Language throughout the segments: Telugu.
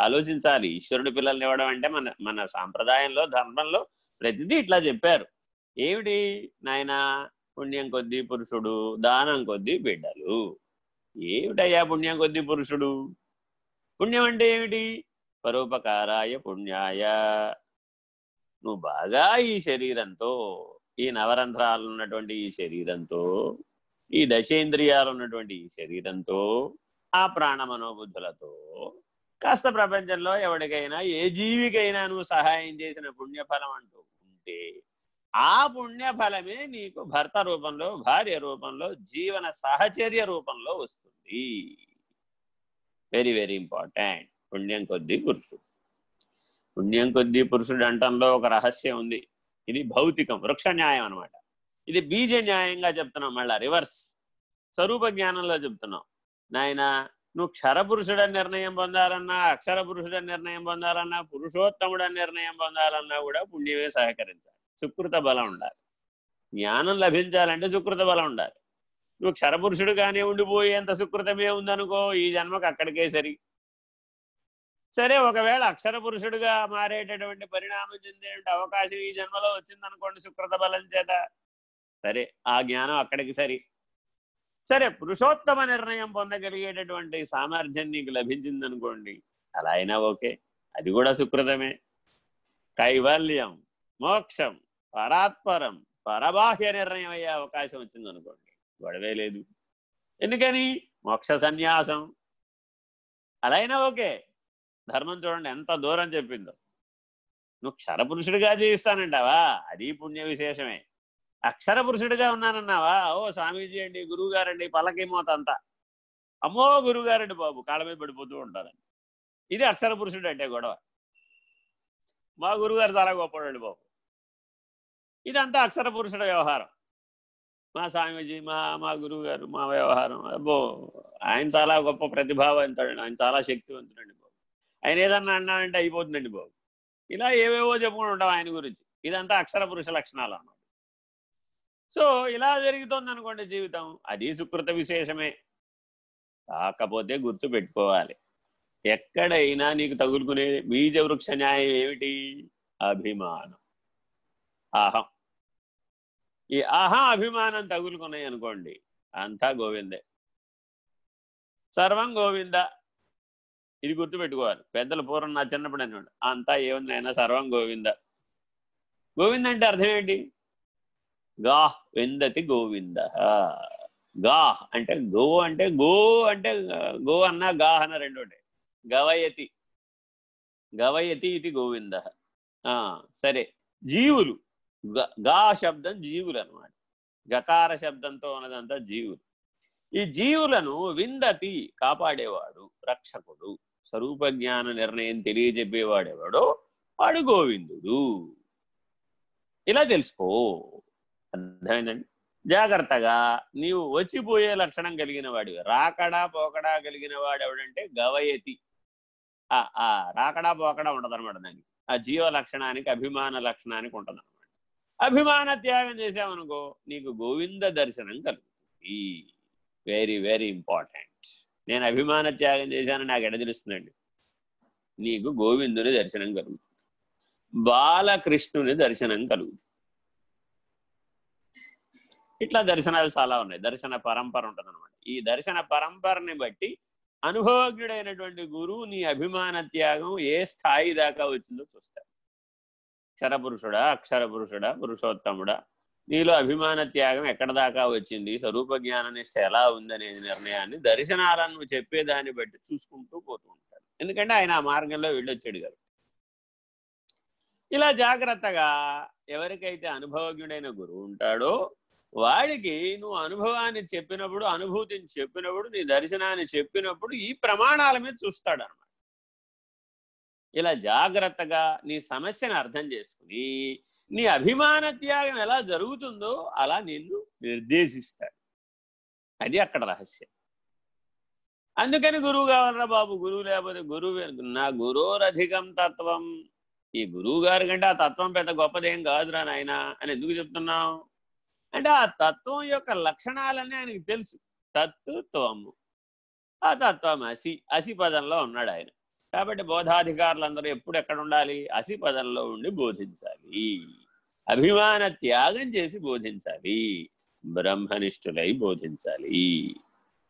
ఆలోచించాలి. ఈశ్వరుడు పిల్లల్ని ఇవ్వడం అంటే మన మన సాంప్రదాయంలో ధర్మంలో ప్రతిదీ ఇట్లా చెప్పారు. ఏమిటి? నాయన పుణ్యం కొద్దీ పురుషుడు దానం కొద్దీ బిడ్డలు. ఏమిటయ్యా పుణ్యం కొద్దీ పురుషుడు? పుణ్యం అంటే ఏమిటి? పరోపకారాయ పుణ్యాయ. నువ్వు బాగా ఈ శరీరంతో ఈ నవరంధ్రాలు ఉన్నటువంటి ఈ శరీరంతో ఈ దశేంద్రియాలు ఉన్నటువంటి ఈ శరీరంతో ఆ ప్రాణమనోబుద్ధులతో కాస్త ప్రపంచంలో ఎవరికైనా ఏ జీవికైనా నువ్వు సహాయం చేసిన పుణ్యఫలం అంటూ ఉంటే ఆ పుణ్యఫలమే నీకు భర్త రూపంలో భార్య రూపంలో జీవన సహచర్య రూపంలో వస్తుంది. వెరీ వెరీ ఇంపార్టెంట్ పుణ్యం కొద్దీ పురుషుడు. పుణ్యం కొద్దీ పురుషుడు అంటంలో ఒక రహస్యం ఉంది. ఇది భౌతికం వృక్ష న్యాయం అనమాట ఇది బీజ న్యాయంగా చెప్తున్నాం మళ్ళా రివర్స్ స్వరూప జ్ఞానంలో చెప్తున్నాం. నాయన నువ్వు క్షరపురుషుడని నిర్ణయం పొందాలన్నా అక్షర పురుషుడని నిర్ణయం పొందాలన్నా పురుషోత్తముడని నిర్ణయం పొందాలన్నా కూడా పుణ్యమే సహకరించాలి. సుకృత బలం ఉండాలి. జ్ఞానం లభించాలంటే సుకృత బలం ఉండాలి. నువ్వు క్షరపురుషుడుగానే ఉండిపోయేంత సుకృతమే ఉందనుకో ఈ జన్మకు అక్కడికే సరి. సరే ఒకవేళ అక్షర పురుషుడుగా మారేటటువంటి పరిణామం చెందే అవకాశం ఈ జన్మలో వచ్చిందనుకోండి సుకృత బలం చేత. సరే ఆ జ్ఞానం అక్కడికి సరి. సరే పురుషోత్తమ నిర్ణయం పొందగలిగేటటువంటి సామర్థ్యం నీకు లభించిందనుకోండి అలా అయినా ఓకే. అది కూడా సుకృతమే. కైవల్యం మోక్షం పరాత్పరం పరబాహ్య నిర్ణయం అయ్యే అవకాశం వచ్చిందనుకోండి గొడవే లేదు. ఎందుకని? మోక్ష సన్యాసం. అలా అయినా ఓకే. ధర్మం చూడండి ఎంత దూరం చెప్పిందో. నువ్వు క్షరపురుషుడిగా జీవిస్తానంటావా? అది పుణ్య విశేషమే. అక్షర పురుషుడిగా ఉన్నానన్నావా? ఓ స్వామీజీ అండి గురువు గారండి పల్లకి అంతా. అమ్మో గురువు గారండి బాబు కాళ్ళ మీద పడిపోతూ ఉంటారండి. ఇది అక్షర పురుషుడు అంటే గొడవ. మా గురువుగారు చాలా గొప్పడండి బాబు. ఇదంతా అక్షర పురుషుడ వ్యవహారం. మా స్వామీజీ మా మా గురువు గారు మా వ్యవహారం. అబ్బో ఆయన చాలా గొప్ప ప్రతిభావంతుడు ఆయన చాలా శక్తివంతుడండి బాబు. ఆయన ఏదన్నా అన్నాడంటే అయిపోతుందండి బాబు. ఇలా ఏవేవో చెప్పుకుని ఉంటాం ఆయన గురించి. ఇదంతా అక్షర పురుష లక్షణాలు అన్నమాట. సో ఇలా జరుగుతుంది అనుకోండి జీవితం. అది సుకృత విశేషమే. కాకపోతే గుర్తు పెట్టుకోవాలి. ఎక్కడైనా నీకు తగులుకునే బీజ వృక్ష న్యాయం ఏమిటి? అభిమానం. అహం. ఈ అహం అభిమానం తగులుకున్నాయి అనుకోండి అంతా గోవిందే. సర్వం గోవింద. ఇది గుర్తుపెట్టుకోవాలి పెద్దల పూర్వం నా చిన్నప్పుడు అనేవాడు అంతా ఏముంది అయినా సర్వం గోవింద. గోవింద అంటే అర్థం ఏంటి? గా విందతి గోవింద. గా అంటే గో అంటే గో అంటే గో అన్న గా అన్న రెండోటే గవయతి. గవయతి ఇది గోవింద. సరే. జీవులు. గా శబ్దం జీవులు అనమాట గకార శబ్దంతో ఉన్నదంతా జీవులు. ఈ జీవులను విందతి కాపాడేవాడు రక్షకుడు స్వరూప జ్ఞాన నిర్ణయం తెలియజెప్పేవాడెవడో వాడు గోవిందుడు. ఇలా తెలుసుకో. అర్థమైందండి? జాగ్రత్తగా నీవు వచ్చిపోయే లక్షణం కలిగిన వాడివి. రాకడా పోకడా కలిగిన వాడు ఎవడంటే గవయతి. ఆ రాకడా పోకడా ఉండదన్నమాట దానికి. ఆ జీవ లక్షణానికి అభిమాన లక్షణానికి ఉంటుందన్నమాట. అభిమాన త్యాగం చేసామనుకో నీకు గోవింద దర్శనం కలుగుతుంది. వెరీ వెరీ ఇంపార్టెంట్ నేను అభిమాన త్యాగం చేశానని నాకు ఎడ తెలుస్తుందండి? నీకు గోవిందుని దర్శనం కలుగుతుంది. బాలకృష్ణుని దర్శనం కలుగుతుంది. ఇట్లా దర్శనాలు చాలా ఉన్నాయి. దర్శన పరంపర ఉంటుంది అనమాట ఈ దర్శన పరంపరని బట్టి అనుభవజ్ఞుడైనటువంటి గురువు నీ అభిమాన త్యాగం ఏ స్థాయి దాకా వచ్చిందో చూస్తాడు. క్షరపురుషుడా అక్షర పురుషుడా పురుషోత్తముడా నీలో అభిమాన త్యాగం ఎక్కడ దాకా వచ్చింది? స్వరూప జ్ఞాన నిష్ట ఎలా ఉందనే నిర్ణయాన్ని దర్శనాలను చెప్పేదాన్ని బట్టి చూసుకుంటూ పోతూ ఉంటాడు. ఎందుకంటే ఆయన ఆ మార్గంలో వెళ్ళొచ్చాడు కదా. ఇలా జాగ్రత్తగా ఎవరికైతే అనుభవజ్ఞుడైన గురువు ఉంటాడో వాడికి నువ్వు అనుభవాన్ని చెప్పినప్పుడు అనుభూతిని చెప్పినప్పుడు నీ దర్శనాన్ని చెప్పినప్పుడు ఈ ప్రమాణాల మీద చూస్తాడు అనమాట ఇలా జాగ్రత్తగా నీ సమస్యను అర్థం చేసుకుని నీ అభిమాన త్యాగం ఎలా జరుగుతుందో అలా నిన్ను నిర్దేశిస్తాడు. అది అక్కడ రహస్యం. అందుకని గురువు కావాలరా బాబు? గురువు లేకపోతే గురువు నా గురోరధికం తత్వం. ఈ గురువు గారి కంటే ఆ తత్వం పెద్ద గొప్పదేం కాదురా నాయన అని ఎందుకు చెప్తున్నావు? అంటే ఆ తత్వం యొక్క లక్షణాలన్నీ ఆయనకి తెలుసు. తత్వము ఆ తత్వం అసి అసి పదంలో ఉన్నాడు ఆయన. కాబట్టి బోధాధికారులందరూ ఎప్పుడు ఎక్కడ ఉండాలి? అసి పదంలో ఉండి బోధించాలి. అభిమాన త్యాగం చేసి బోధించాలి. బ్రహ్మనిష్ఠులై బోధించాలి.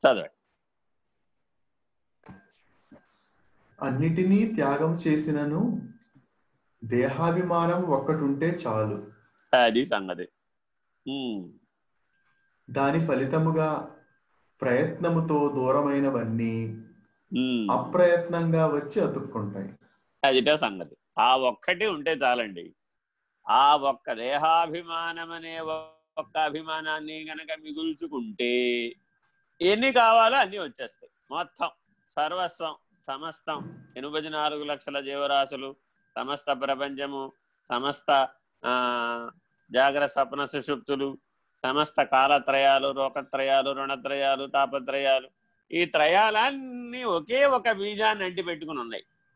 చదవండి. అన్నిటినీ త్యాగం చేసినను దేహాభిమానం ఒక్కటుంటే చాలు. అది సంగతి. దాని ఫలితముగా ప్రయత్నముతో దూరమైనవన్నీ. అప్రయత్నంగా వచ్చి అతుక్కుంటాయి. అదిటే సంగతి. ఆ ఒక్కటి ఉంటే చాలండి. ఆ ఒక్క దేహాభిమానం అనే ఒక్క అభిమానాన్ని గనక మిగుల్చుకుంటే ఎన్ని కావాలో అన్నీ వచ్చేస్తాయి. మొత్తం సర్వస్వం సమస్తం. ఎనభై నాలుగు లక్షల జీవరాశులు సమస్త ప్రపంచము సమస్త జాగ్ర జాగ్రత్త స్వప్న సుషుప్తులు సమస్త కాలత్రయాలు రోగత్రయాలు రుణత్రయాలు తాపత్రయాలు ఈ త్రయాలన్నీ ఒకే ఒక బీజాన్ని అంటిపెట్టుకుని ఉన్నాయి.